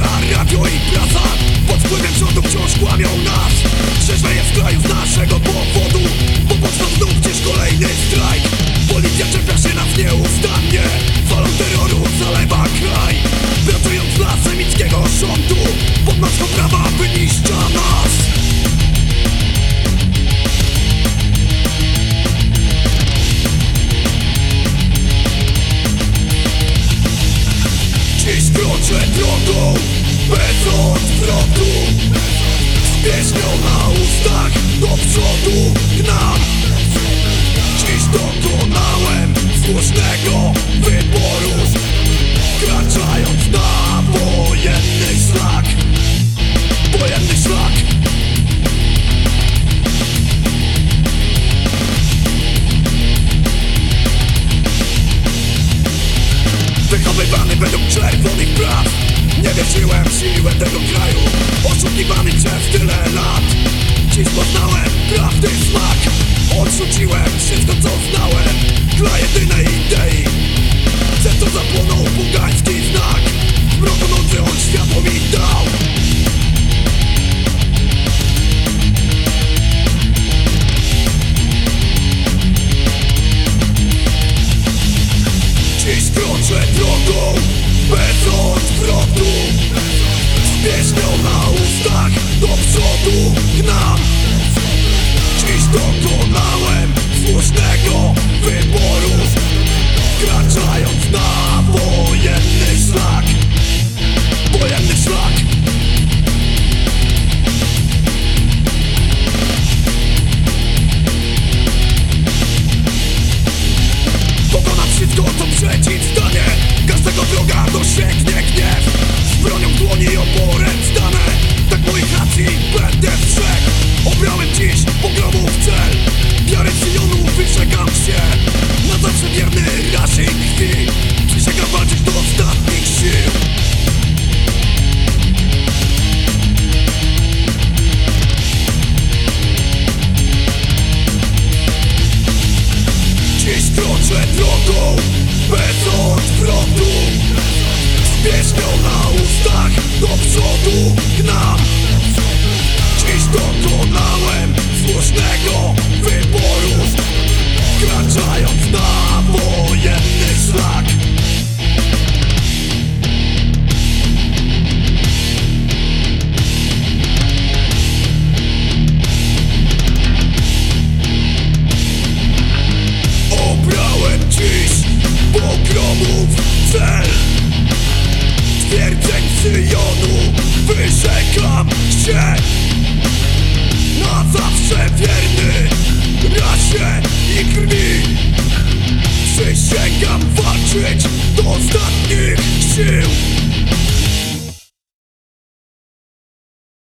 radio i prasa Pod wpływem rządu wciąż kłamią nas. Trzeźweje w kraju z naszego powodu Bo powstał znów gdzieś kolejny strajk. Policja czepia się nas nieustannie. Falą terroru zalewa kraj. Pracując dla semickiego rządu Pod maską prawa wyniszcza Kroczę drogą bez odwrotu Dziś kroczę drogą bez odwrotu Z na ustach pieśnią na ustach do przodu Twierdzeń Syjonu wyrzekam się. Na zawsze wierny rasie i krwi. Przysięgam walczyć do ostatnich sił